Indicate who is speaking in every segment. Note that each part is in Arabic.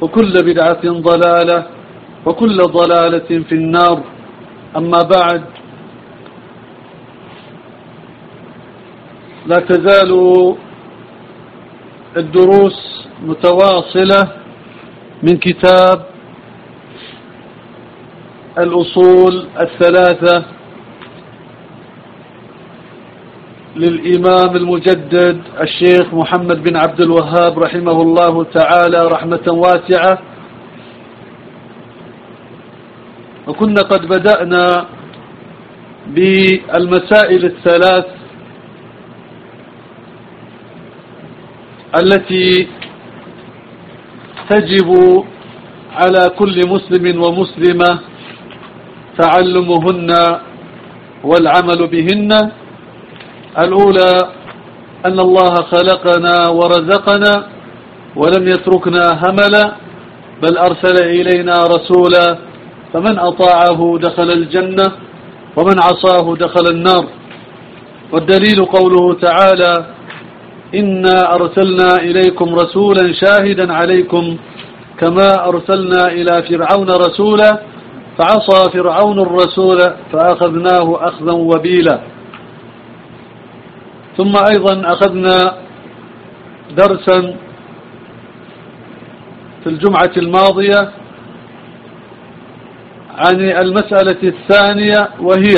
Speaker 1: وكل بدعة ضلالة وكل ضلالة في النار. أما بعد لا تزال الدروس متواصلة من كتاب الأصول الثلاثة للإمام المجدد الشيخ محمد بن عبد الوهاب رحمه الله تعالى رحمة واسعة. وكنا قد بدأنا بالمسائل الثلاث التي تجب على كل مسلم ومسلمة تعلمهن والعمل بهن. الأولى أن الله خلقنا ورزقنا ولم يتركنا هملا بل أرسل إلينا رسولا فمن أطاعه دخل الجنة ومن عصاه دخل النار. والدليل قوله تعالى إنا أرسلنا إليكم رسولا شاهدا عليكم كما أرسلنا إلى فرعون رسولا فعصى فرعون الرسول فأخذناه أخذا وبيلا. ثم أيضا أخذنا درسا في الجمعة الماضية عن المسألة الثانية وهي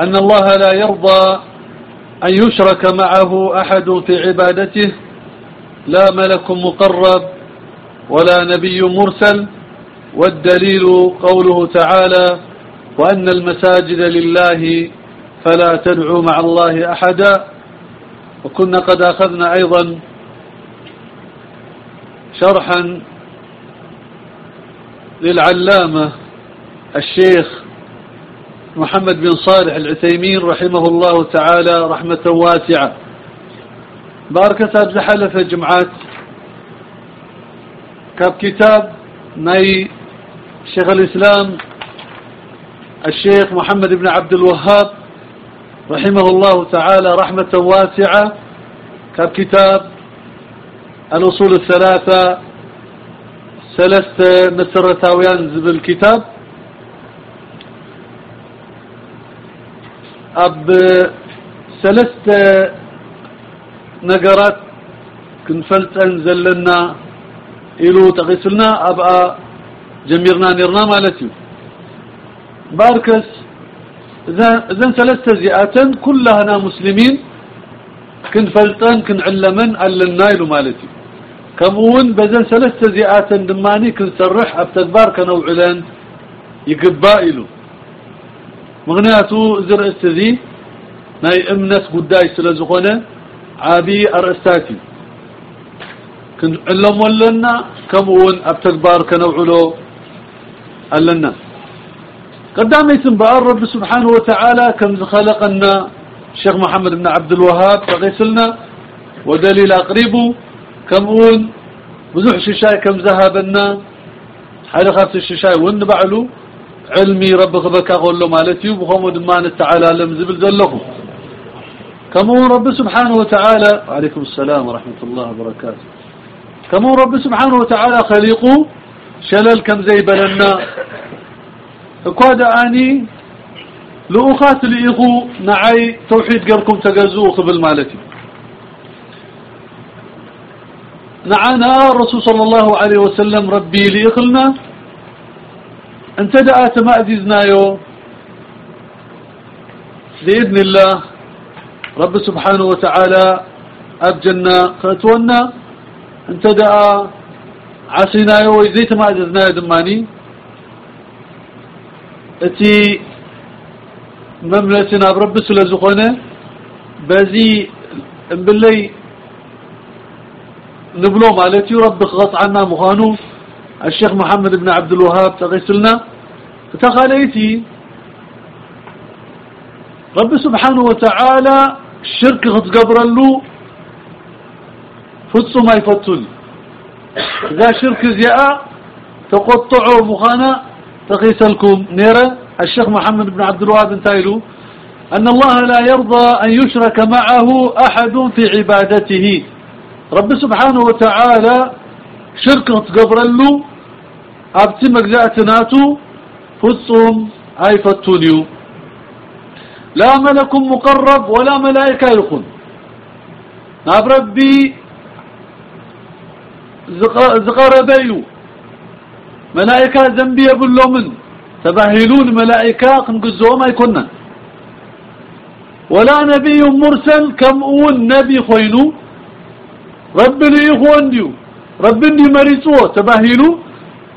Speaker 1: أن الله لا يرضى أن يشرك معه أحد في عبادته لا ملك مقرب ولا نبي مرسل والدليل قوله تعالى وأن المساجد لله فلا تدعوا مع الله أحدا. وكنا قد أخذنا أيضا شرحا للعلامة الشيخ محمد بن صالح العثيمين رحمه الله تعالى رحمة واسعة. باركة زحلف جمعات كاب كتاب ناي شيخ الإسلام الشيخ محمد بن عبد الوهاب رحمه الله تعالى رحمة واسعة كتاب الأصول الثلاثة ثلاثة مسرتاويان زبل كتاب أب ثلاثة نقرات كنفلت أنزل لنا إلو تغيسلنا أبقى جميرنا نيرنا مالتي باركس إذن ثلاثة زئات كلها مسلمين كن فلطان كن علمن النايل مالتي. كمون بزن ثلاثة زئات دماني كن سرح أبتدبار كنوعلان يقبائلو مغنياتو زرأت ذي ناي امنس قداي سلزقنا عابي أرأستاتي كن علم ولنا كمون أبتدبار كنوعلو ألنا قدام يتم بقى رب سبحانه وتعالى كم خلقنا الشيخ محمد بن عبد الوهاب فغيسلنا ودليل أقربه كم أون بزح ششاي كم ذهبنا حالي خافت الششاي ون بعلو علمي رب خبكا قولو مالتي بخوم دمان تعالى لم زبل زلكم كما رب سبحانه وتعالى وعليكم السلام ورحمة الله وبركاته. كما رب سبحانه وتعالى خليقه شلل كم زي بلنا اكواد اني لأخات لإخو نعي توحيد قركم تقزوه قبل مالتي نعنا الرسول صلى الله عليه وسلم ربي لإخلنا انت دعات ما أزيزنايو بإذن الله رب سبحانه وتعالى أبجنا خاتونا انت دعا عصينايو ويزيت ما أزيزنايو دماني اتي مملتنا برب سلزقنا بزي باللي نبلو مالتي رب خغط عنا مخانو الشيخ محمد بن عبد الوهاب تغيسلنا تخاليتي رب سبحانه وتعالى الشرك قبر له فتسو ما يفتل إذا شرك زياء تقطعوا مخانا تغيسلكم نيرة. الشيخ محمد بن عبد الوهاب انتايلو أن الله لا يرضى أن يشرك معه أحد في عبادته. رب سبحانه وتعالى شركة قبر له أبتي مجزأتناتو فصهم أي فتونيو لا ملك مقرب ولا ملائكة يخون ناب ربي زقربيو. ملائكة ذنبي يبلو من؟ تبهلون ملائكة قنقزوهم يكونن ولا نبي مرسل كم أون نبي خوينو؟ ربني يخوان ديو. ربني مريسوه تبهلو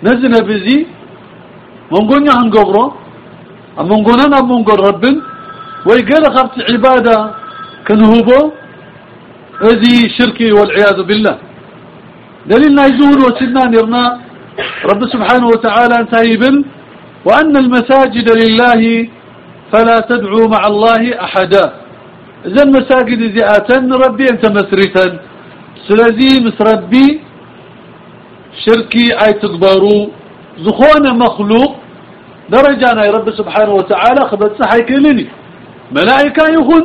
Speaker 1: نزل بزي. منقولنا هنقبره منقولنا منقول ربن ويقال خبت عبادة كنهوبو. هذه شركي والعياذ بالله. دليلنا يزول وسيدنا نرنا رب سبحانه وتعالى انتهيبن وأن المساجد لله فلا تدعوا مع الله أحدا. إذا المساجد زئاتا ربي أنت مسرتا. سلزي مسربي شركي أي تكبروا زخون مخلوق درجانا يا رب سبحانه وتعالى خبت صحي كلني ملائكة يخن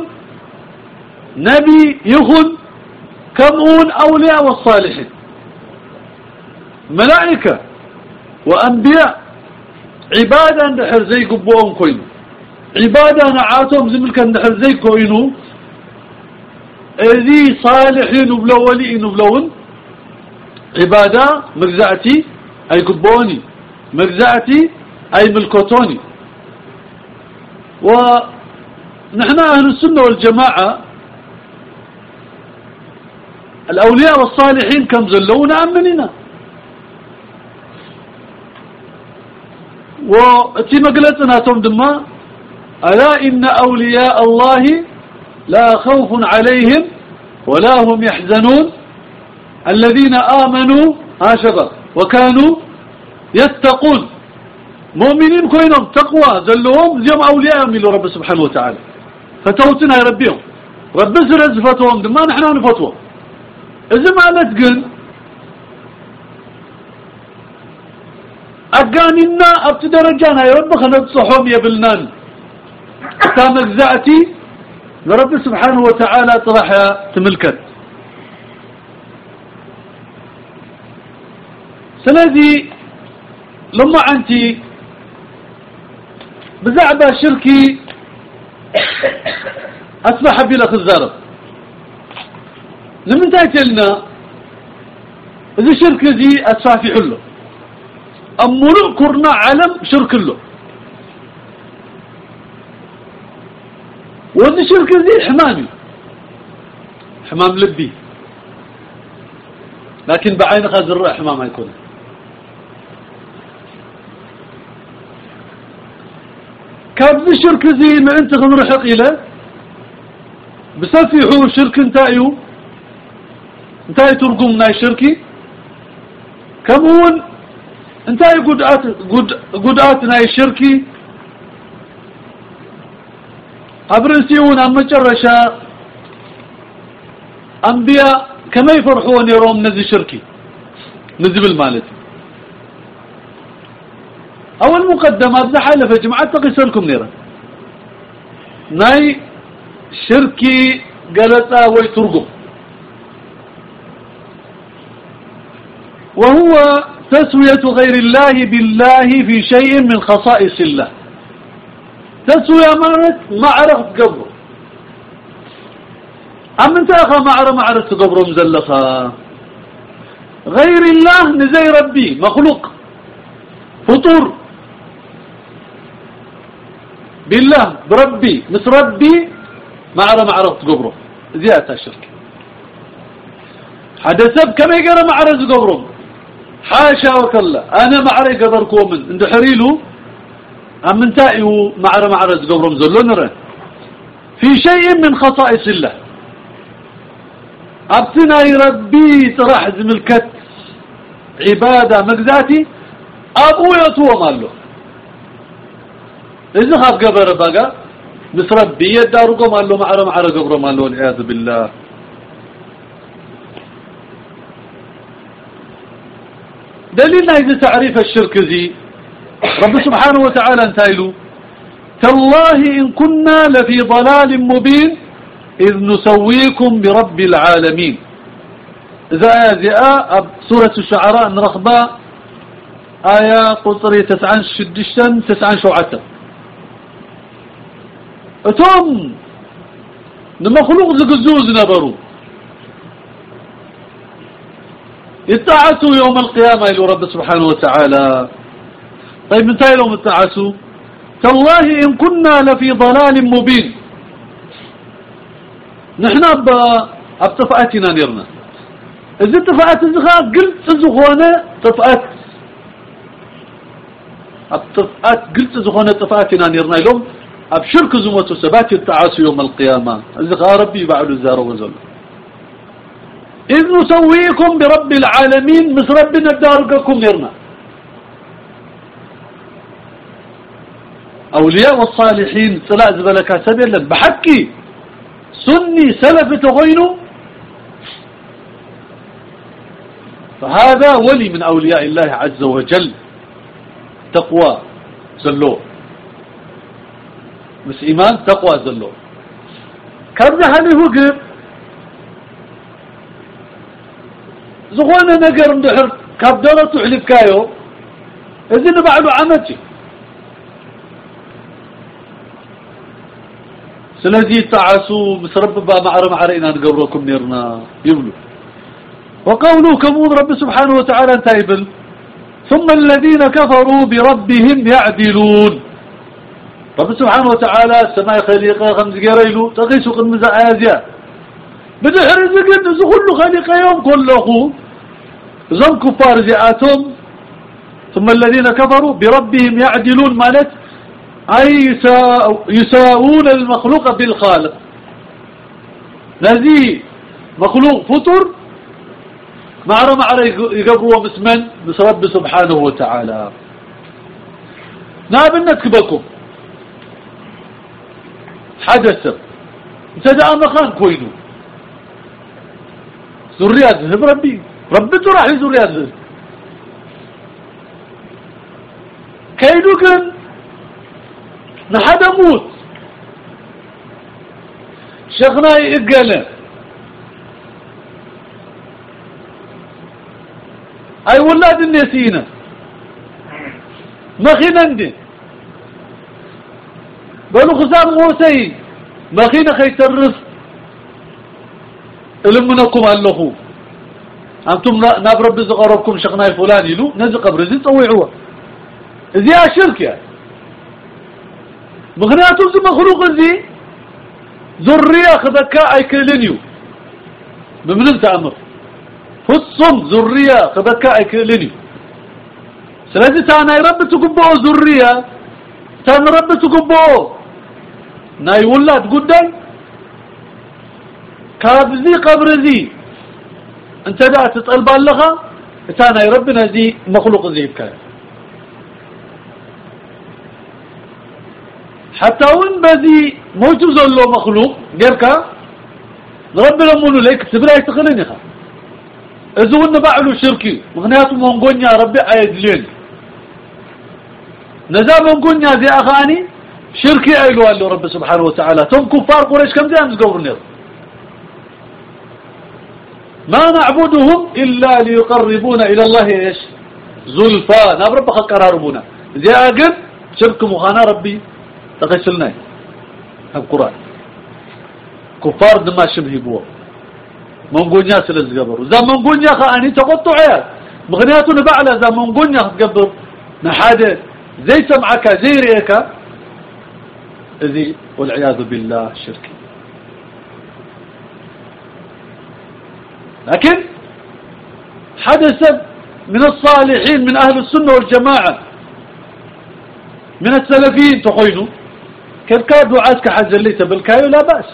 Speaker 1: نبي يخن كمون أولياء والصالحين. ملائكة وأنبياء. عبادة نحر زي قبوهم كوينو. عبادة نعاتهم زملك نحر زي كوينو. إذي صالحين وبلولين وبلون. عبادة مجزعتي أي قبوني. مجزعتي أي ملكوتوني. ونحن أهل السنة والجماعة. الأولياء والصالحين كم زلونا أمننا وتي مقلتنا توم دما ألا إن أولياء الله لا خوف عليهم ولا هم يحزنون. الذين آمنوا هاشبا وكانوا يتقون. مؤمنين كوينهم تقوى زلهم زيهم أولياء من رب سبحانه وتعالى. فتوتنا يربيهم رب سرز فتوهم دما نحن نفتوه إذا ما نتقن أقاننا أبت درجانا يا رب خلت صحوم يبلنان تام اجزأتي رب سبحانه وتعالى طرح تملكت. سنذي لما أنتي بزعبة شركي أسمح بلا خزارة. لمن تأكلنا إذا شرك ذي أسفافي حلو. أمرؤ كرنا علم شرك له. وذي شرك ذي حمامي. حمام لبي. لكن بعين خازر الرأي حمام هيكون. كابذ شرك ذي ما أنت غنرحق إلى. بسفحوا شرك انتايو. انتاي ترقمنا شركي. كمون انتهي قدعات قدعاتنا الشركي. أبرنسيون أما جرشا أنبياء كما يفرحون يروم نزي شركي نزبل مالتي أول مقدمات زحالة في جمعة تقيس لكم نيرا ناي شركي قالتا ويترقم وهو تسوية غير الله بالله في شيء من خصائص الله. تسوية مالت معرف قبره. أم أنت أخا معرف معرف قبره مزلخا غير الله نزي ربي مخلوق فطور. بالله بربي مس ربي معرف معرف قبره. زيادة الشرك. حدث كما يقرأ معرف قبره. حاشا وكلا أنا معري قدر كومن عند حريلو؟ أم انتائيو معرى معرى قبرم زلو نرى في شيء من خصائص الله. أبتنا يربي تراح زملكت عبادة مجزاتي أبو يطوى ماله. إذا خاف قبر بقى. مس ربي يدارو ماله. معرى معرى قبرم ماله. والعياذ بالله. دليلنا إذا تعريف الشرك ذي رب سبحانه وتعالى انتايلو تالله إن كنا لفي ضلال مبين إذ نسويكم برب العالمين. إذا آية سورة الشعراء نرخبا آية قطري تسعان شدشتن تسعان شوعتا اتم نمخلوق زقزوز نبرو. يتعسوا يوم القيامة إلى رب سبحانه وتعالى. طيب متى لهم التعسوا تالله إن كنا لفي ضلال مبين. نحن بطفأتنا نيرنا. إذا طفأت الزخاء قلت زخونة طفأت الطفأت قلت زخونة طفأتنا نيرنا. لهم أبشرك زموت سبات التعاسوا يوم القيامة. الزخاء ربي بعد الزار وزل إذ نسويكم برب العالمين مس ربنا داركم نيرنا أولياء والصالحين صلاة زبلك سبيلا بحكي سني سلف تغينوا. فهذا ولي من أولياء الله عز وجل. تقوى زلو مس إيمان تقوى زلو كم هل وقف زغوانا نقر اندحر كابدورة تحلف كايو إذن بعده عمتي سلذي تعسوا مسرب با معر معرئنا نقبركم نيرنا يبلو وقولوا كمون رب سبحانه وتعالى تايبل ثم الذين كفروا بربهم يعدلون። رب سبحانه وتعالى السماء خليقة خمس قريلو تغيسوا قد مزعازيا بدحر زقد زغل خليقة يوم كله. زم كفار زياتهم. ثم الذين كفروا بربهم يعدلون مالت أي يساوون المخلوق بالخالق. نزي مخلوق فطر. معرى معرى يقبروا مسمن. بس رب سبحانه وتعالى. ناب نكبكم حدث. انتدى مخان كوينو. ذريات ربي ربته راح لذريات كيدو كان نحد موت. شيخنا يقال أي ولاد النسينا. مخينا عندي بلو خزام موسي مخينا خيت الرزق لمنكم اللخو أنتم ناب رب زقربكم شيخنا فلان يلو نزق برزي طويعوه. ذي شرك يعني. مغنياتو زي مخلوق زي ذرية خذكا اي كلينيو بمن تأمر. فصم اي كلينيو سلازي تانا رب تقبو ذرية تانا رب تقبو. ناي ولاد قدام. كابزي قبر زي انت دا تطلب اللغة تانا ربنا زي مخلوق زي بكاية حتى وين بذي موجو زلو مخلوق غيرك ربنا منو ليك تبلا يتقلني خا. إذا ون بعلو شركي مغنيات مونغونيا ربي عيد لين نزا مونغونيا زي أغاني شركي أيلو قال رب سبحانه وتعالى. تم كفار قريش كم زي أمس قبرنير ما نعبدهم إلا ليقربونا إلى الله إيش؟ زلفا نابرب بخل قراربونا زي أقل شرك مخانا ربي. تغسلنا القرآن كفار دما شبه بوا منقونيا سلزقبر ذا منقونيا خاني تقطع عيال مغنياتو نبعلا. ذا منقونيا تقبر نحادة. زي سمعك زي ريك ذي والعياذ بالله شركي لكن حدث من الصالحين من أهل السنة والجماعة من السلفيين تقوينوا كيف كادوا عاسك حاجة اللي بالكايو لا بأس.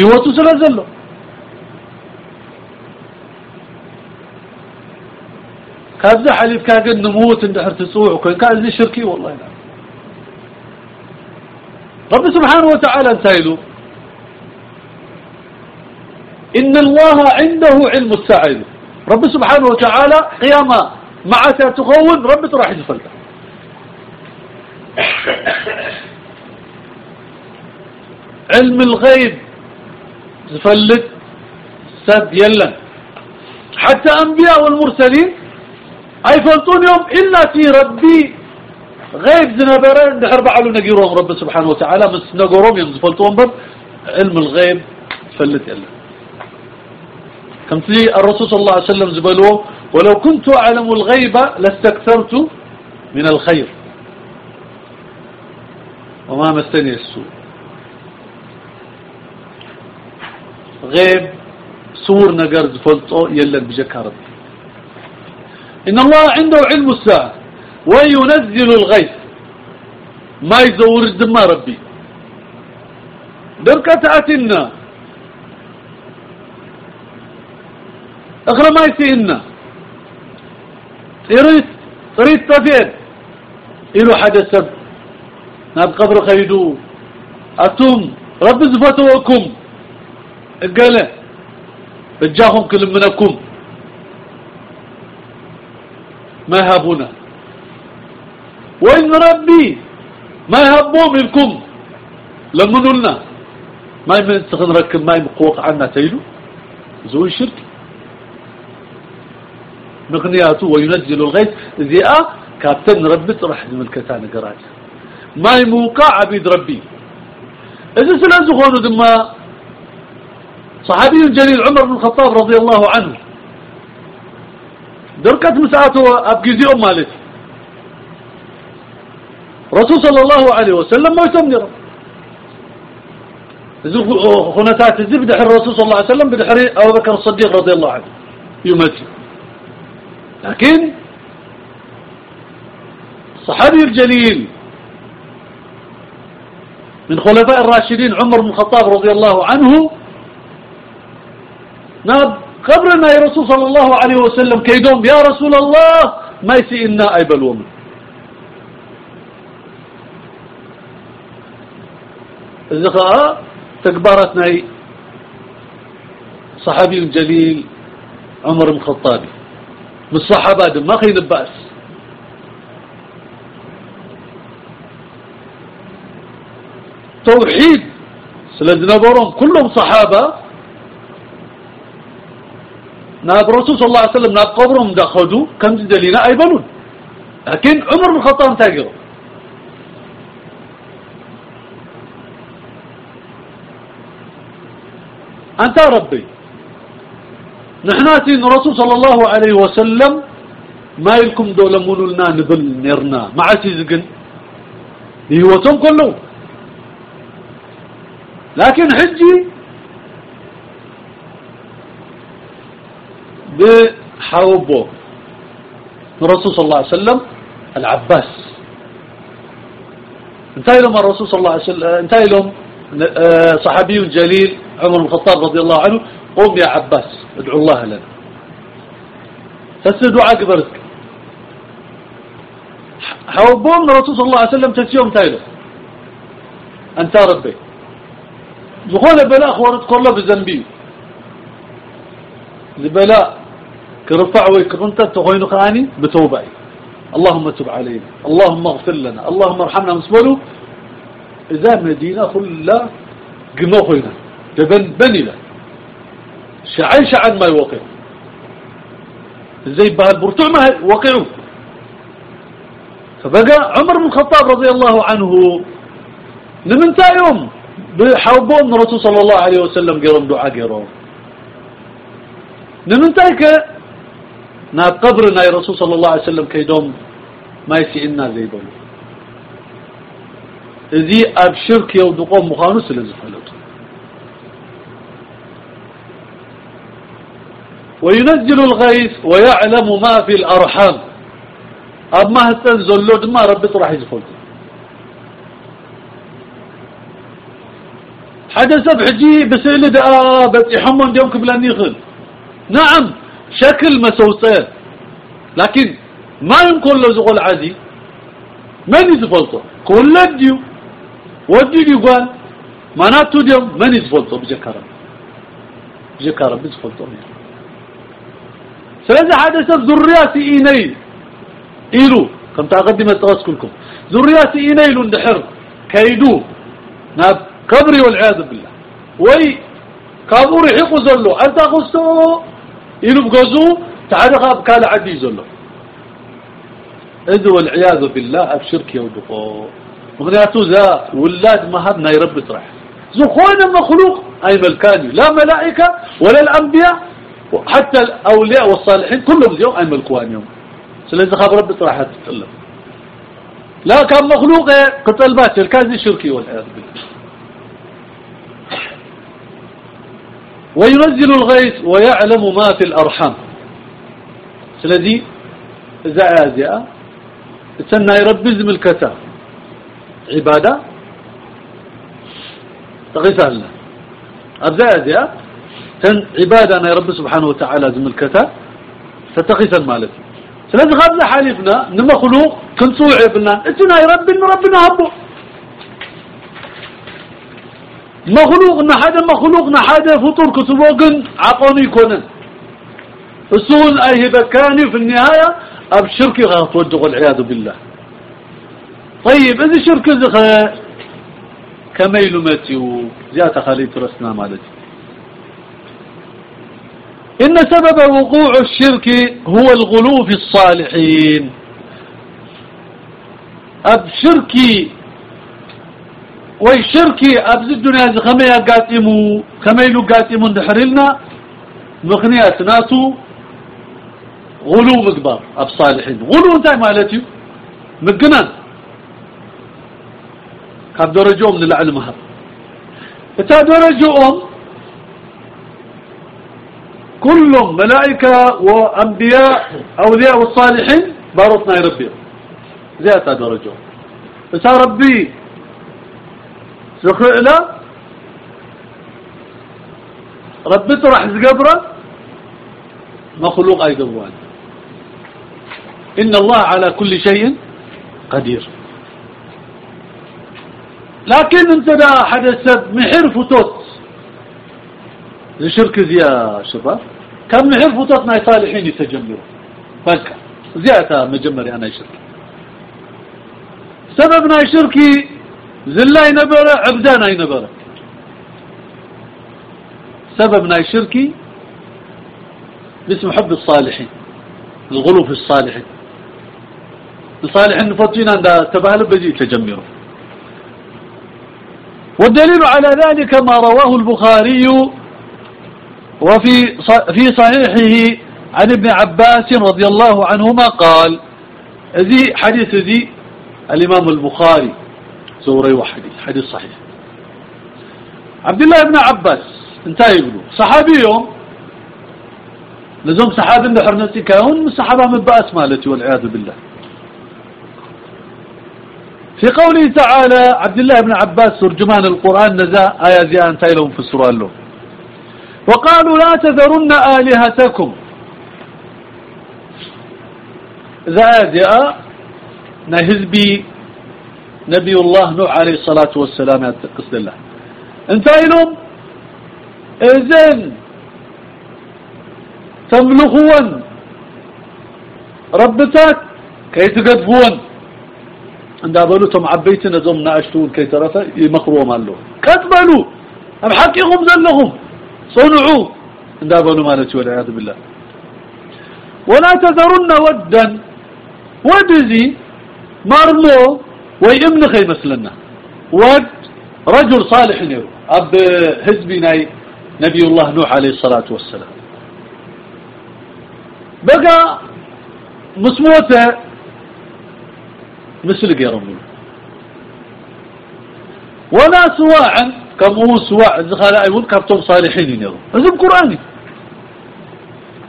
Speaker 1: يوتو سلازلو كابزا حليف كاقن نموت اندحر تسوع وكان كازي شركي والله لا. رب سبحانه وتعالى انتايلو إن الله عنده علم الساعد رب سبحانه وتعالى قيامة معك تخون رب تراح يزفلك علم الغيب زفلت سد يلا. حتى أنبياء والمرسلين أي فلطون يوم إلا في ربي. غيب زنبرين دحر بعلو نقيروهم رب سبحانه وتعالى بس نقروهم يوم زفلطون بب علم الغيب فلت يلا. كم تلي الرسول صلى الله عليه وسلم زبلوه ولو كنت أعلم الغيب لاستكثرت من الخير. وما مستني السوء. غيب سور نقر زفلطو يلا بجكا ربي إن الله عنده علم الساعة وينزل الغيث. ما يزور الدماء ربي. دركة أتنا أخرى ما يسينا تريد تريد تفيد. إلو حدث سب ناب قبر خيدو. أتم. رب زفتوكم. قال اجاهم كل منكم. ما يهابونا وإن ربي ما يهبوا منكم. لمنولنا ما يمن تخن ركب ما يمقوق عنا تيلو. زوي شرك مغنياته وينزل الغيث ذئة كابتن ربي طرح الملكتان قراج ما يموقع عبيد ربي. إذا سلازو خونو دما. صحابي جليل عمر بن الخطاب رضي الله عنه. دركت مساعته أبقيزيهم مالتي. رسول صلى الله عليه وسلم ما يتمنر خنتات الزب دحر الرسول صلى الله عليه وسلم بدحر أبو بكر الصديق رضي الله عنه. يمثل لكن الصحابي الجليل من خلفاء الراشدين عمر بن الخطاب رضي الله عنه ناب قبرنا يا رسول صلى الله عليه وسلم كيدوم يا رسول الله ما يسي إنا أي بلوم إذا تكبرتنا صحابي جليل عمر بن الخطاب. من الصحابة ما خين بأس توحيد سلزنا برون كلهم صحابة. ناب رسول صلى الله عليه وسلم ناب قبرهم دخلوا كم دلينا أي بلون لكن عمر بن الخطاب تاجره أنت ربي. نحناتي رسول صلى الله عليه وسلم ما يلكم دولة منولنا نبل نيرنا. ما عسي زقن. يهوتهم كله. لكن حجي بحوبه الرسول صلى الله عليه وسلم العباس. انتهي لهم الرسول صلى الله عليه وسلم انتهي لهم آه، صحابي جليل عمر بن الخطاب رضي الله عنه. قوم يا عباس ادعو الله لنا. تسد دعاء قبرتك حوبهم الرسول صلى الله عليه وسلم تسيوم تايلو أنت ربي. دخول بلا اخوانت كله بذنبي. لبلاء كرفع ويكرنت تخوين خاني بتوبة. اللهم تب علينا. اللهم اغفر لنا. اللهم ارحمنا مسبلو إذا مدينة كلها قمو خوينا دبن بني له شعي شعن ما يوقع زي بهالبرتوع ما وقعوا فبقى عمر بن الخطاب رضي الله عنه نمنتا يوم بحوبون رسول صلى الله عليه وسلم قرم دعاء قرم نمنتا ك ناب قبرنا يا رسول صلى الله عليه وسلم كيدوم ما يسئنا زي بلو ذي أب شرك يودقون مخانوس لزفلته وينزل الغيث ويعلم ما في الأرحام. أما هتنزل له ما ربي راح يزفلته حدا سب حجي بسئل دقا بس يحمن ديوم قبل يخل نعم شكل مسوسات لكن ما يمكن له زغل عادي؟ من يزفلته كل ديو. ودي دي قال معناته ديوم من يزفلته بجكرم بجكرم بيزفلته سلازي حدا سب ذرياتي إيني إيلو. كم تقدم التغس كلكم ذرياتي إينيلو اندحر كيدو. ناب كبري والعياذ بالله. وي كابور يحقوا زلو. أنت أخصو إنو بقزو تعرق أبكال عدي زلو. إذ والعياذ بالله. أبشرك يودقو مغنياتو ذا ولاد مهبنا يرب ترح. زو خوين مخلوق. أي ملكاني. لا ملائكة ولا الأنبياء. حتى الأولياء والصالحين كلهم زيهم أي ملكوان يوم. سلازي خاب رب ترح تتقلب لا كان مخلوق قتل باتر كان شركي والعياذ بالله. وينزل الغيث ويعلم ما في الأرحام. سلذي زعازئة تسنى يربي زملكتا عبادة. تغيثها لنا. أبزعازئة تن عبادة أنا رب سبحانه وتعالى زملكتا ستغيثا مالتي سلذي غابنا حالفنا نمخلوق كنصوع ابنا إتنا يربي ربنا هبو. مخلوقنا حدا مخلوقنا حدا فطور كتبوغن عقوني كونن. السون اي بكاني في النهاية أب شركي غاتوجه والعياذ بالله. طيب إذا شرك زخا كميل ماتيو. زيادة خليت رسنا مالتي إن سبب وقوع الشرك هو الغلو في الصالحين. أب شركي وي شركي أبز الدنيا خميا قاتمو خميلو قاتمو اندحرلنا مخنيات ناتو غلو مقبار أب صالحين. غلو انتاي مالتي. مقنان كاب درجوهم من العلم هذا. إتا درجوهم كلهم ملائكة وأنبياء أولياء والصالحين بارطنا يربيهم زي اتا درجوهم اتا ربي سخئنا ربي طرح زقبرة مخلوق أيضا وان إن الله على كل شيء قدير. لكن انت دا حدث محر فتوت لشرك زي يا شباب. كم محر فتوت ناي صالحين يتجمروا فالك زيادة مجمري أنا شرك. سبب ناي شركي زلاي نبرة عبدان اي نبرة سبب ناي شركي باسم حب الصالحين الغلو في الصالحين. الصالحين نفضينا عند تبهل بجي تجمره والدليل على ذلك ما رواه البخاري وفي في صحيحه عن ابن عباس رضي الله عنهما قال ذي حديث ذي الإمام البخاري زوري وحديث حديث صحيح. عبد الله بن عباس انتهى يقولوا صحابي يوم لزوم صحابي اللي حرنتي كون الصحابة من بأس مالتي والعياذ بالله. في قوله تعالى عبد الله بن عباس ترجمان القرآن نزا آية زي أنتهي لهم في السورة له وقالوا لا تذرن آلهتكم. ذا جاء نهزبي نبي الله نوح عليه الصلاة والسلام قصد الله. انتهي لهم إذن تملخون. ربتك كي تقدفون عند أبلوتهم عبيتنا نزوم ناشتون كي ترفا يمخروهم قال له كتبلوا أم حقيقهم زلهم صنعوا. عند أبلو مالتي والعياذ بالله. ولا تذرن ودا. ودزي مرمو ويمن خي ود رجل صالح نيرو أب حزبنا نبي الله نوح عليه الصلاة والسلام. بقى مسموته مثل قيرمون ولا سواعا كم هو سواع زخلاء يقول كفتم صالحين ينيرو. هذا قرآني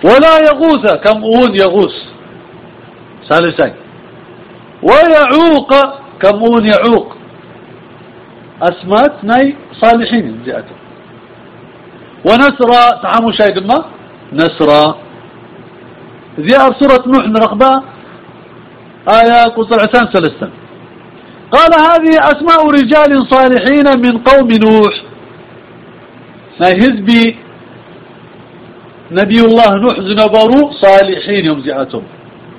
Speaker 1: ولا يغوث كم هو يغوث. ثالثين ويعوق كم هو يعوق. أسمات ناي صالحين جاءته ونسرى تعاموا شايد ما؟ نسرى ذي سورة نوح نرقبها آية قصر عسان سلسا قال هذه أسماء رجال صالحين من قوم نوح. ما هزبي نبي الله نوح زنبروا صالحين يوم زعتهم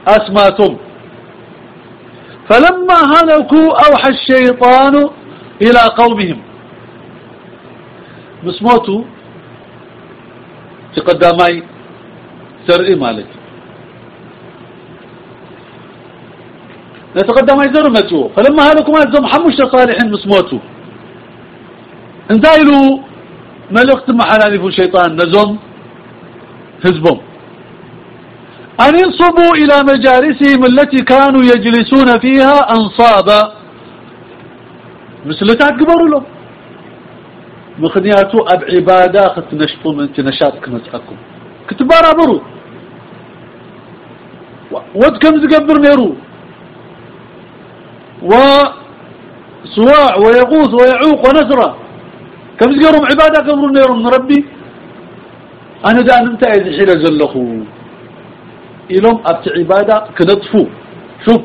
Speaker 1: أسماتهم فلما هلكوا أوحى الشيطان إلى قومهم. مسموتوا في قدامي سرئي مالك. نتقدم يزر متو فلما هلكوا ما زم حمش صالح مسموتو انتايلو ملكت محلاني في الشيطان نزم حزبهم أن ينصبوا إلى مجالسهم التي كانوا يجلسون فيها أنصابا مثل تعقبروا له مخنياتو أب عبادة نشطوا من نشاط كمسحكم كتبارا برو. ود كم زقبر وسواع ويغوث ويعوق ونسرة. كم زقرهم عبادة كبروا نيرهم؟ من ربي. أنا دا أنت إذا حيلة زلخو إلهم أبت عبادة كنطفو. شوف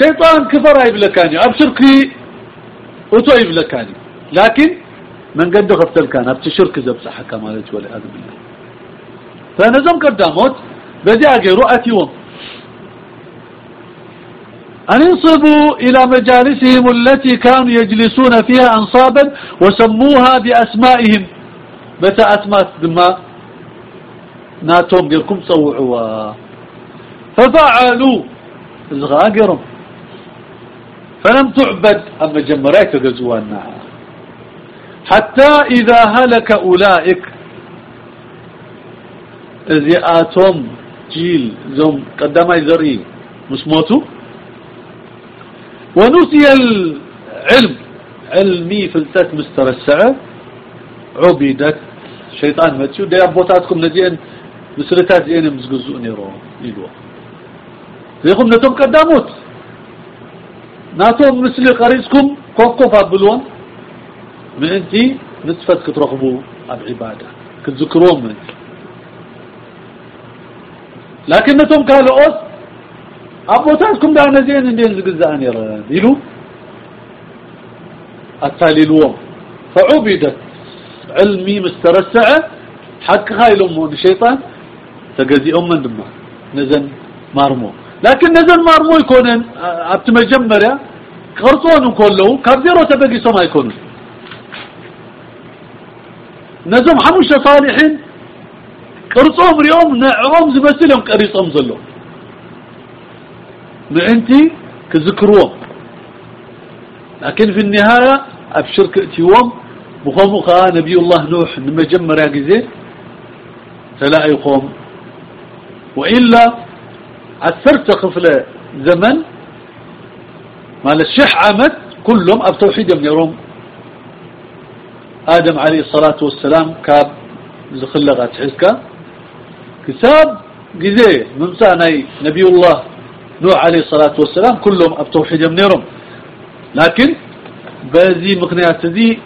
Speaker 1: شيطان كفر يبلكاني أبشركي أتو يبلكاني لكن من قد غفتل كان أبت شرك زبس حكا مالك والعياذ بالله. فنزم قداموت بدي أجي رؤتي أن ينصبوا إلى مجالسهم التي كانوا يجلسون فيها أنصابا وسموها بأسمائهم. متى أسماء دماء ناتهم قلكم صوعوا. ففعلوا. الغاقرهم. فلم تعبد. أما جمرات قزوانا حتى إذا هلك أولئك. إذ آتهم جيل زم قدم يزري مسموتو ونسي العلم. علمي فلسات مسترسعة عبدت شيطان متشو دي أبوتاتكم نزيئن مسلتات زيئن مزقزو نيرو. يلو زيكم نتوم قداموت. ناتوم مثل قريسكم كوكوف أبلون من انتي نتفت كترخبوا العبادة كتذكرون من انت لكن نتوم كالؤوس أبوتاتكم دعنا زين اندين زقزان يران يلو التاليلوم فعبدت علمي مسترسعة حق هاي الأمون الشيطان تقزي أم من دماء نزن مارمو لكن نزن مارمو يكون أبت مجمرة قرصون كله كبيرو تبقي سما يكونون نزم حموش صالحين قرصهم اليوم نعوم زمثلهم قريصهم معنتي كذكروه لكن في النهاية أبشر كأتيوم خا نبي الله نوح لما جمر يا فلا يقوم. وإلا عثرت قفلة زمن مال الشح عمد كلهم أب توحيدهم يروم. آدم عليه الصلاة والسلام كاب زخلغة حزكا. كتاب جزي ممساني نبي الله نوح عليه الصلاة والسلام كلهم التوحيد منيرهم لكن بذي مقنيات ذي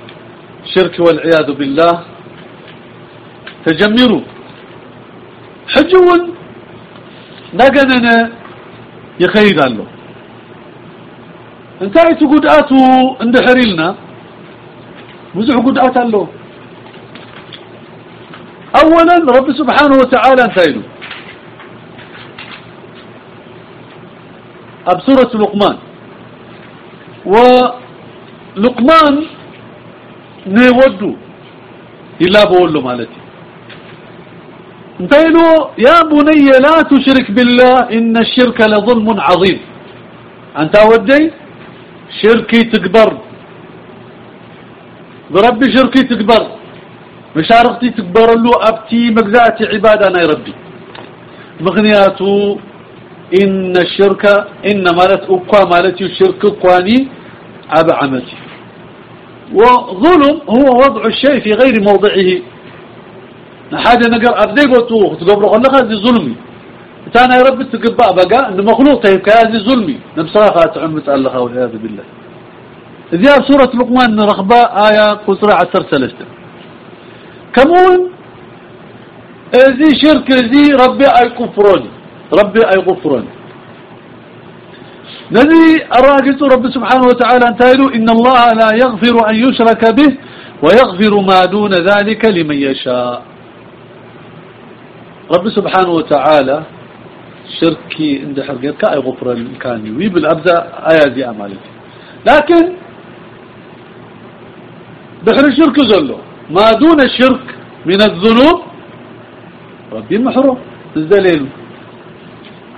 Speaker 1: شرك والعياذ بالله تجمروا. حجون نقننا يخير له انت ايتو قدعاتو اندحري لنا مزح قدعات له اولا رب سبحانه وتعالى انتايلو أب سورة لقمان. ولقمان نودو إلا بقول له مالتي. انتهي يا بني لا تشرك بالله إن الشرك لظلم عظيم. أنت ودي شركي تكبر. بربي شركي تكبر. مشاركتي تكبر له أبتي مجزاتي عبادة أنا ربي. مغنياتو إن الشرك إن مالت أقوى مالتي الشرك أقواني أبا عمتي وظلم هو وضع الشيء في غير موضعه. حاجة نقر أبديقوتو تقبرو خلق هذه ظلمي تانا يا رب تقبع بقى إن مخلوق طيب كهذه ظلمي نبصراخة تعمت الله والعياذ بالله. ذي سورة لقمان رخباء آية قصرى عسر سلسة كمون ذي شرك ذي ربي أي كفروني. ربي أي غفروني الذي أراجت رب سبحانه وتعالى انتهلوا إن الله لا يغفر أن يشرك به ويغفر ما دون ذلك لمن يشاء. رب سبحانه وتعالى شركي عند حرقيت كأي غفر الكاني ويبل أبدا آيات دي أمالتي لكن بحر الشرك زلو. ما دون الشرك من الذنوب ربي محروم. الزليل.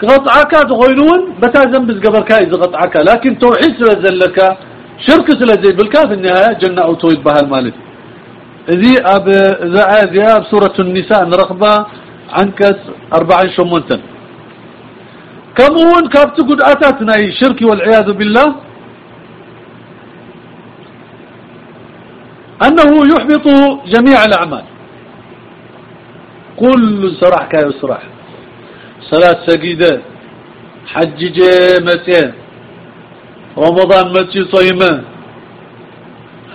Speaker 1: قطعك تغينون بتا زنبز قبركا إذا قطعك لكن توحيد سلزلك شرك سلزي بالكاف النهاية جنة أو تويد بها المالك ذي أب ذا آية بسورة النساء نرخبة عنكس أربعين شمونتن. كمون كابت قد أتاتنا شرك والعياذ بالله؟ أنه يحبط جميع الأعمال. كل سرح كاي سرح صلاة سجيدة حج مسين رمضان متي صيمة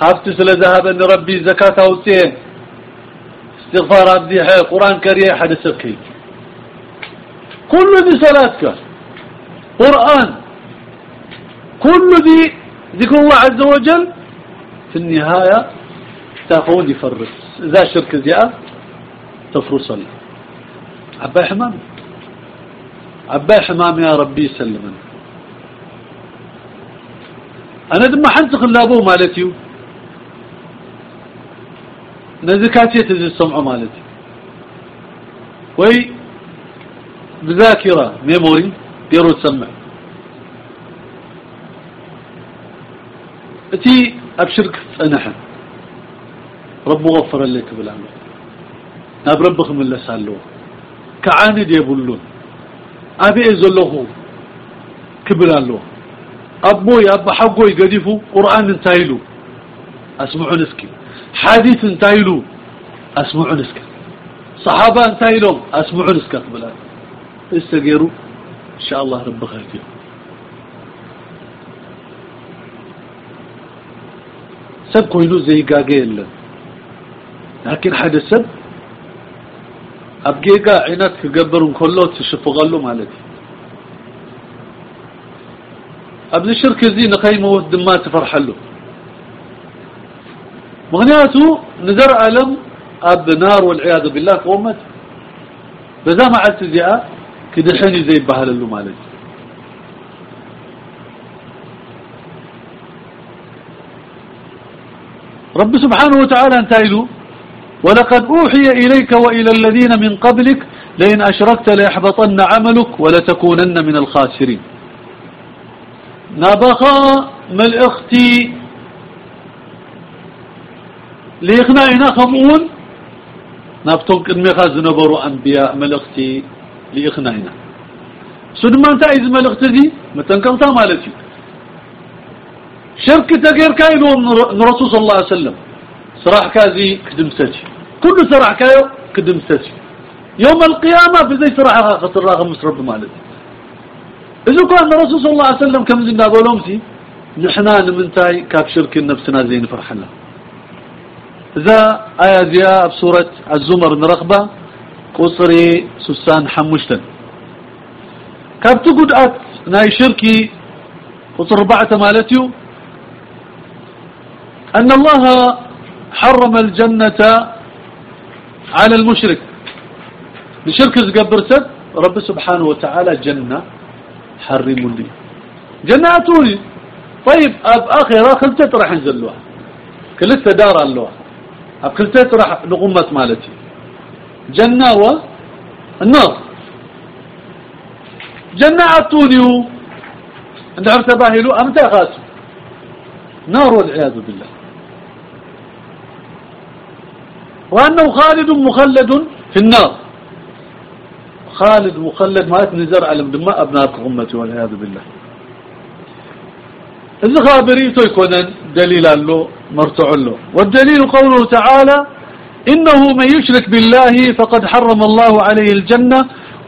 Speaker 1: حفت سلا ذهب أن ربي زكاة وتيه استغفار عبدي حي قرآن كريه حد سكي كل دي صلاتك قرآن. كل دي ذكر الله عز وجل. في النهاية تاخون يفرس. ذا شرك زياء تفرس الله عباي حمام عباي حمام يا ربي سلمنا أنا دم حنتق اللابو مالتيو. نزكاتي تزي السمع مالتي. وي بذاكرة ميموري ديرو تسمع اتي أبشرك أنحن. رب غفر لك بالعمل. ناب ربك من لسالو كعاند يبلون أبي إزلوه. كبلالو أبوي اب حقوي قديفو قرآن انتايلو. أسمعوا نسكي. حديث انتايلو. أسمعوا نسكي. صحابة انتايلو. أسمعوا نسكي قبلال استغيروا. إن شاء الله رب خير. سب كوينو زي قاقيل. لكن حد السب أبقيقا عينات كقبرون كله تشفغلو مالتي أبن الشرك زي نقيمه ودمات فرحلو مغنياته نذر ألم أب نار والعياذ بالله قومت. بذا ما عدت زياء كدحيني زي بهللو مالتي رب سبحانه وتعالى انتهيلو ولقد أوحي إليك وإلى الذين من قبلك لئن أشركت ليحبطن عملك ولتكونن من الخاسرين. نبخا ملأختي لإغنائنا خمون نفتون كدميخا زنبروا أنبياء ملأختي لإغنائنا. سدمان تايز ملأختي دي؟ متنكمتا مالتي؟ شرك تغير كاينو الرسول صلى الله عليه وسلم. صراح كازي كدمستي كل صراح كايو كدمستي يوم القيامة في زي صراح خطر راغم مسرب مالتي. إذا كان الرسول صلى الله عليه وسلم كم زينا قولهم سي؟ نحنا نمنتاي كاب شرك نفسنا زين فرحنا. ذا آية زيا بسورة الزمر نرقبة قصري سسان حمشتن كاب تقود أت ناي شركي قصر ربعة مالتيو أن الله حرم الجنة على المشرك. بشرك زقبرتك رب سبحانه وتعالى جنة حرم لي جناتوني. طيب أب أخيرا خلتت راح نزلوها كلتا دار اللوها أب خلتت راح لغمة مالتي. جنة والنار جنة عطوني عند عرف باهلو أمتى خاتوا نار والعياذ بالله. وأنه خالد مخلد في النار. خالد مخلد ما نزر على دماء أبناء أمتي والعياذ بالله. إذا خابريته يكون دليل له مرتع له. والدليل قوله تعالى إنه من يشرك بالله فقد حرم الله عليه الجنة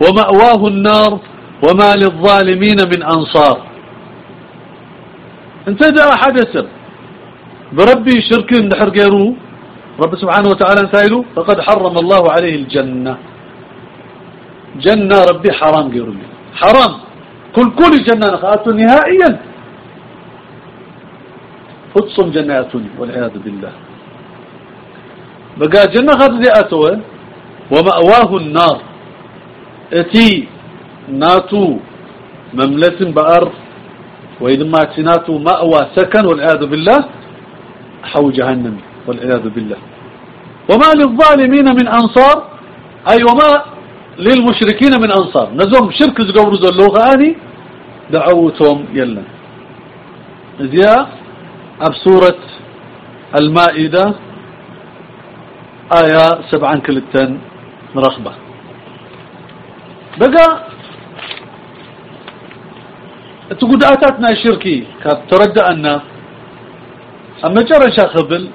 Speaker 1: ومأواه النار وما للظالمين من أنصار. انتدى حدث بربي شرك دحر غيره. رب سبحانه وتعالى انتايلو فقد حرم الله عليه الجنة. جنة ربي حرام غيره حرام. كل كل جنة نخاته نهائيا. فتصم جناتني والعياذ بالله. بقى جنة خاطر دي ومأواه النار. إتي ناتو مملة بأر. وإذا ما تناتو مأوى سكن والعياذ بالله حو جهنم. والعياذ بالله. وما للظالمين من أنصار أي وما للمشركين من أنصار. نزوم شرك زقورو زلوغ آني دعوتهم يلا زيا بسورة المائدة آية سبعا كلتن مرخبة بقى تقول آتاتنا شركي تردى أن أما جرى شاخبل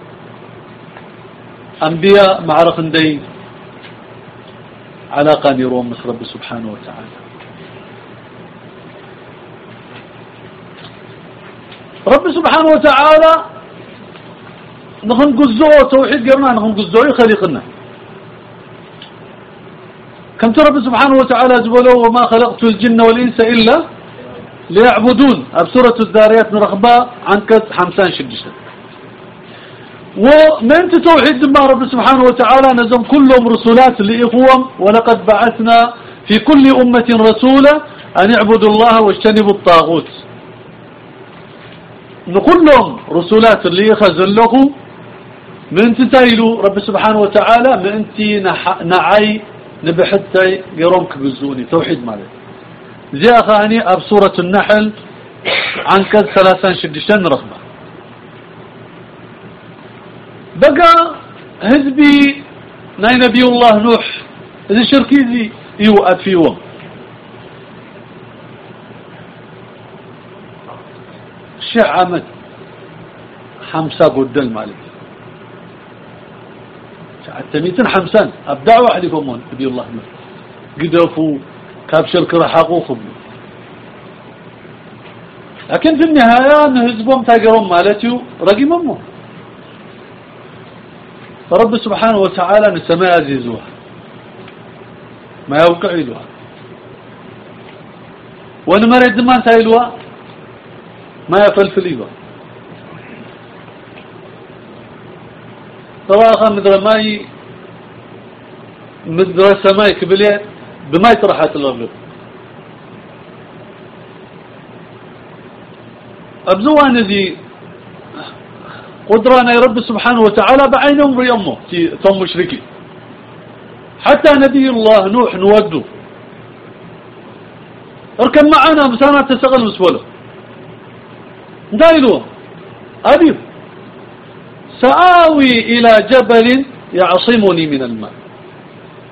Speaker 1: أنبياء معرخ دي علاقة نيروم مس رب سبحانه وتعالى. رب سبحانه وتعالى نخن قزوه توحيد قرنا نخن قزوه خليقنا. كم رب سبحانه وتعالى زبلوه وما خلقت الجن والإنس إلا ليعبدون. بسورة الذاريات نرخباء عنك حمسان شدشت ومن توحيد ما رب سبحانه وتعالى نزم كلهم رسولات لإخوهم ولقد بعثنا في كل أمة رسولا أن اعبدوا الله واجتنبوا الطاغوت. نقول لهم رسولات اللي يخزن له من تتايلو رب سبحانه وتعالى من انت نعي نبحتي يرومك بالزوني توحيد مالك. زي أخاني أب سورة النحل عن كذ ثلاثان شدشان رغبة. بقى هزبي ناي نبي الله نوح إذا شركيزي يوقف فيهم شعمت حمسة قدل مالك. التميتين حمسان أبدع واحد يفهمون نبي الله نوح. قدفوا كاب شرك رحاقوا خبلوا لكن في النهاية نهزبهم تاقرون مالتي رقم فرب سبحانه وتعالى نسمى عزيزوها ما يوقع إلوها ما تايلوها ما يفلفل إلوها طبعا مدر ماي مدر سماي كبلية بما يترحات الأرض. أبزوان ذي قدرانا يا رب سبحانه وتعالى بعينهم ريمه ثم مشركي. حتى نبي الله نوح نوده اركب معنا مسانا تسغل مسوله دايلو. أبيب سآوي إلى جبل يعصمني من الماء.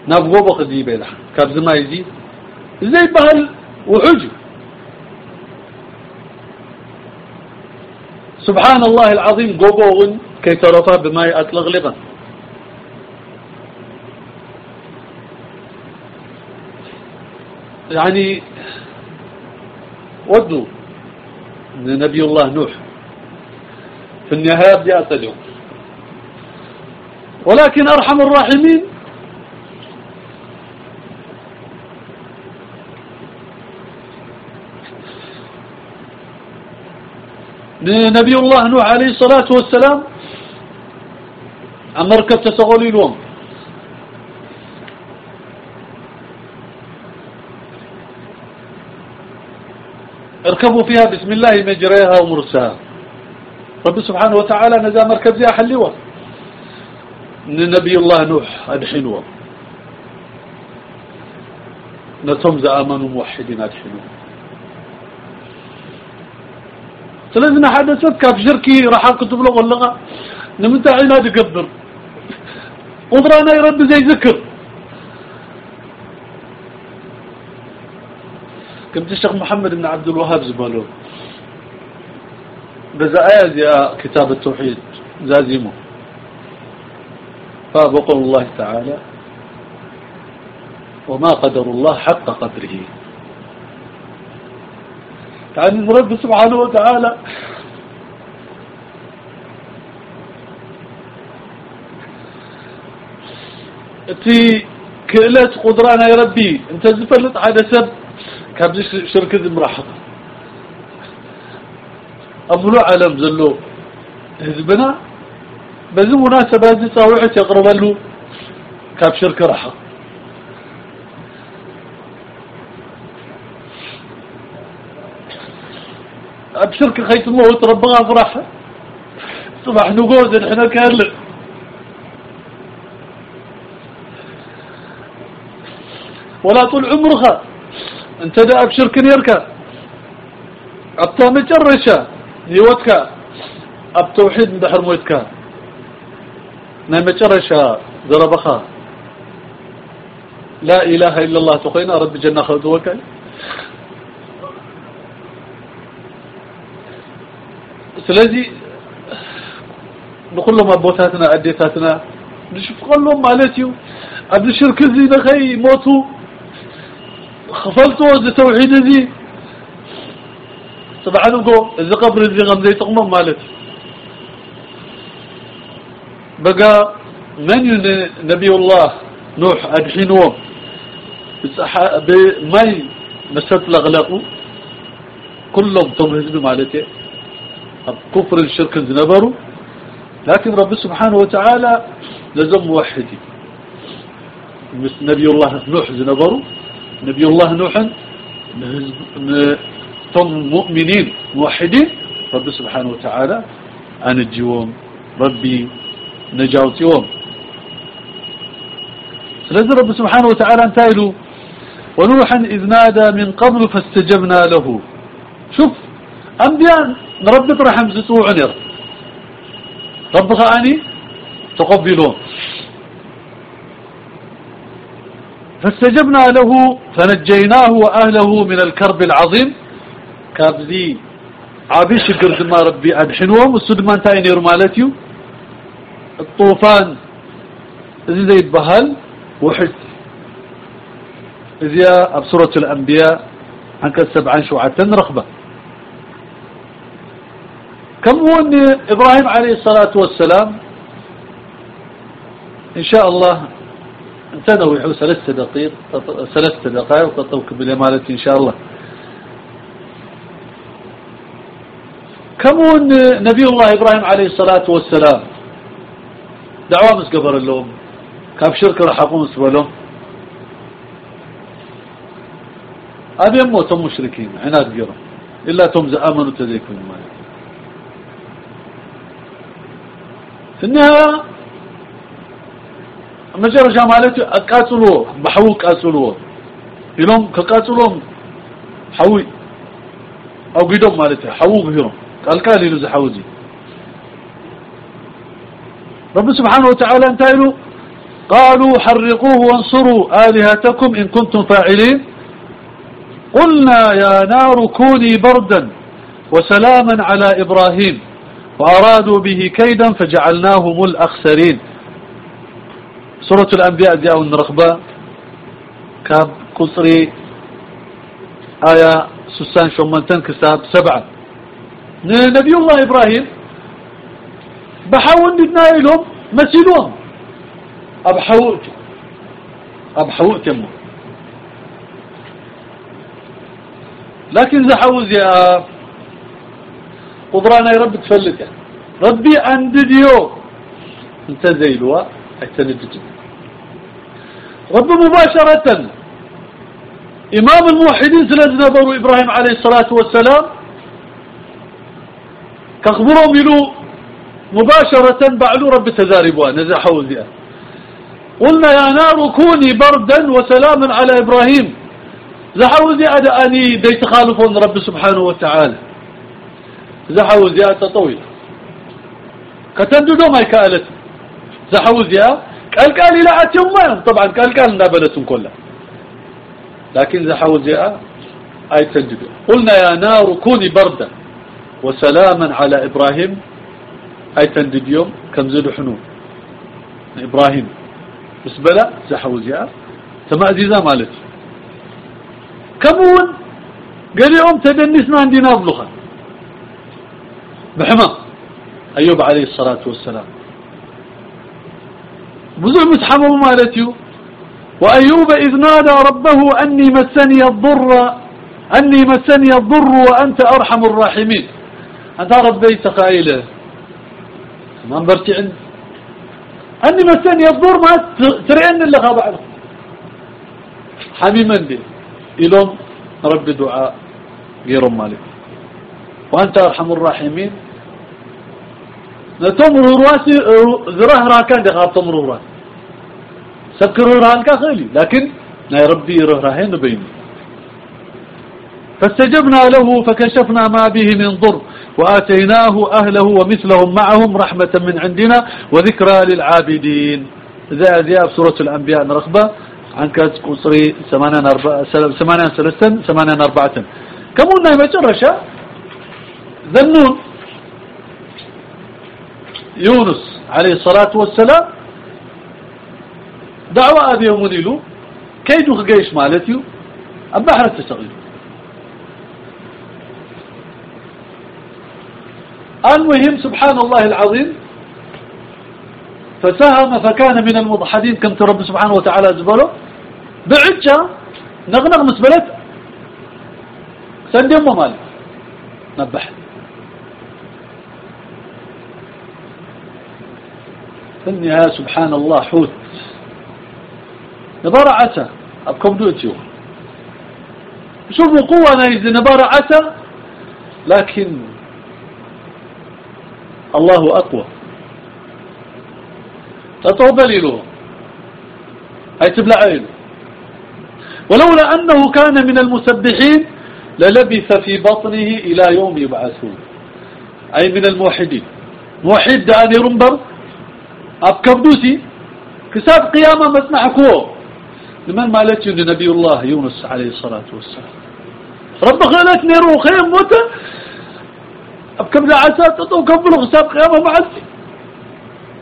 Speaker 1: نبغو بخدي بيلح. كابز ما يزيد. زي بهل وحجي سبحان الله العظيم قبوغن كي ترفع بما أطلق لغا يعني ودوا نبي الله نوح. في النهاية اليوم ولكن أرحم الراحمين نبي الله نوح عليه الصلاة والسلام. عن مركب تسغل اليوم اركبوا فيها بسم الله مجريها ومرساها. رب سبحانه وتعالى نزا مركب زي حلوة من نبي الله نوح أدحنوا. نتم زآمنوا موحدين أدحنوا سلازنا حدثت كاف شركي راح أكتب له والله نمتع عينا تقدر وضرانا يرد زي ذكر كنت الشيخ محمد بن عبد الوهاب زبالو آية يا كتاب التوحيد زازمه فبقول الله تعالى وما قدر الله حق قدره يعني رب سبحانه وتعالى. تي كلت قدرانا يا ربي. أنت زفلت على سب. كابز شركة مراحقة أبلو عالم زلو. هزبنا بزي مناسبة هذه صاوعة يقرب له كاب شركة راحة. أبشرك خيط الله وتربغها فرحة صباح نقوز إحنا كارلق ولا طول عمرها أنت دا ابشر كنيركا ابتا مجرشا يوتكا أب توحيد مدحر مويتكا نا مجرشا ضربخا لا إله إلا الله تقينا رب جنة خذوك سلازي نقول لهم ابوتاتنا اديتاتنا نشوف قال لهم مالتيو عبد الشرك زي نخي موتوا خفلتو ذي توحيد ذي سبحان الله إذا قبر ذي غمزي تقمم مالت بقى من نبي الله نوح أدحينو بمي مسات لغلقوا كلهم تم هزب مالتي كفر الشرك زنبروا لكن رب سبحانه وتعالى لزم موحدي. نبي الله نوح زنبروا نبي الله نوح ثم مؤمنين موحدين. رب سبحانه وتعالى أنا الجيوم ربي نجاوت يوم سلازل رب سبحانه وتعالى انتايلو ونوحا إذ نادى من قبل فاستجبنا له. شوف أنبياء رب رحم زتو عنر رب خاني تقبلون. فاستجبنا له فنجيناه وأهله من الكرب العظيم. كابزي عابيش قرد ما ربي أدحنوهم السدمان تاين يرمالتيو الطوفان زي زي البهل وحد إذا أبصرة الأنبياء عنك السبعان شوعة رخبة كم هو أن إبراهيم عليه الصلاة والسلام؟ إن شاء الله تنوحوا ثلاث دقائق ثلاث دقائق تطوك بالإمارة إن شاء الله. كمون نبي الله إبراهيم عليه الصلاة والسلام؟ دعوة مسقبر اللهم كاب شرك أقوم سبلهم أبي تم مشركين عناد قرم إلا تم زآمنوا تذيكم إنها مجرى جمالته اقاتلوه بحوي قاتلوا يلوم كقاتلوهم حوي. أو قيدهم مالته حوق هيرم قال قال لي زحوزي رب سبحانه وتعالى انتهلوا قالوا حرقوه وانصروا آلهتكم إن كنتم فاعلين. قلنا يا نار كوني بردا وسلاما على إبراهيم. وأرادوا به كيدا فجعلناهم الأخسرين. سورة الأنبياء جاءوا النرخبة كاب قصري آية سسان شمنتن كتاب سبعة. نبي الله إبراهيم بحاول بدنا لهم مسيلون أبحوت أبحوت يمو لكن زحوز يا قدرانا يا رب تفلت ربي أندديو انت زيلوا اعتندد رب مباشرة. إمام الموحدين سلز نبروا إبراهيم عليه الصلاة والسلام. كخبرهم يلو مباشرة بعلو رب تزاربوا نزع حوزيا قلنا يا نار كوني بردا وسلاما على إبراهيم. زحوزي أدأني دي تخالفون رب سبحانه وتعالى. زحوزي طويل كتندو ما يكالت زحوزي قال قال لا أتيهم طبعا قال قال نابلتهم كلها. لكن زحوزي أي تنجدوا قلنا يا نار كوني بردا. وسلاما على إبراهيم. أي تندد يوم كم زدوا حنون. إبراهيم. بس بلا زحوزي تما أزيزا مالت. كمون؟ قال يوم تدنسنا عندنا أبلغا بحما أيوب عليه الصلاة والسلام. بزع متحمم مالتيو وأيوب إذ نادى ربه أني مسني الضر أني مسني الضر وأنت أرحم الراحمين. أنت ربيت قائله ما نبرتي عند أني مسني الضر ما ترين اللي بعده حميما دي إلهم ربي دعاء غير مالك. وأنت أرحم الراحمين. نتمر رواسي زره راكان دي خاب تمر رواسي سكر رهانك خيلي لكن نا ربي رهين بيني. فاستجبنا له فكشفنا ما به من ضر وآتيناه أهله ومثلهم معهم رحمة من عندنا وذكرى للعابدين. ذا ذا سورة الأنبياء نرخبة عن كاس قصري ثمانين أربعة ثمانين ثلاثة ثمانين أربعة. كم قلنا يمجرشا ذنون. يونس عليه الصلاة والسلام دعوة أبي منيلو. كيدو خقيش مالتيو أم بحر التسغير المهم سبحان الله العظيم فساهم فكان من المضحدين كم ترب سبحانه وتعالى زبره بعجة نغنغ مسبلت سندم مال نبح النهاية سبحان الله حوت. نبارة عسى. أبكم دوتيو شوفوا قوة نايز نبارة عسى. لكن الله أقوى. تطوبلي له. تبلع له ولولا أنه كان من المسبحين للبث في بطنه إلى يوم يبعثون. أي من الموحدين. موحد داني رمبر. أبكبدوسي كساب قيامة مسمعكو لمن مالتي لنبي الله يونس عليه الصلاة والسلام. رب خلتني روخين موتى أبكبد عسى تطو كبلغ حساب قيامة معدي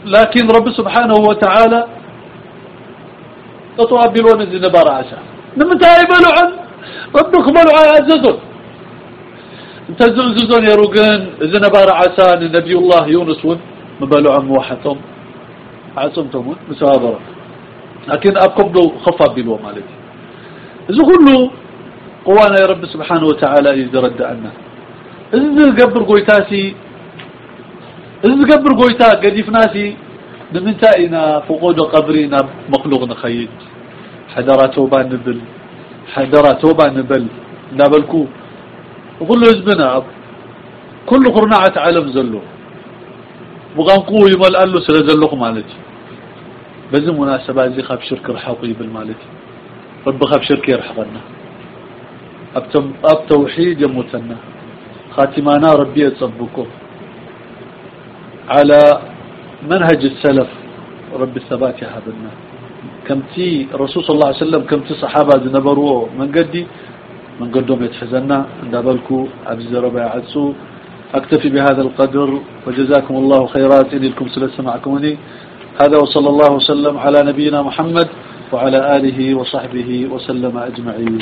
Speaker 1: لكن رب سبحانه وتعالى تطو أبلون زي نبار عسى. نمتى يبلو عن ربك بلو عززون انت زلزلون يا روغان زي نبار عسى نبي الله يونس ون مبلو عن موحتهم عصمتهم مسابرة لكن أبقبضوا خفا بلو مالتي إذا كله قوانا يا رب سبحانه وتعالى يزرد عنا إذا قبر قويتاسي إذا قبر قويتا قديفناسي نمنتائنا فقود قبرنا مخلوق نخيد حدرا توبا نبل حدرا توبا نبل نابلكو وقل له ازبنا كل قرناعة علم زلو. قال له سلزلوك مالتي بزي مناسبة زي خاب شرك رحقي بالمالتي رب خاب شرك يرحقنا أب توحيد يموتنا. خاتمانا ربي يتصبكو على منهج السلف رب الثبات يهبنا كم تي الرسول صلى الله عليه وسلم كم تي صحابة نبروا من قدي؟ من قدهم يتحزنا ندابلكو أبز ربا يعدسو أكتفي بهذا القدر. وجزاكم الله خيرات. إني لكم سلسة سمعكمني هذا وصلى الله وسلم على نبينا محمد وعلى آله وصحبه وسلم أجمعين.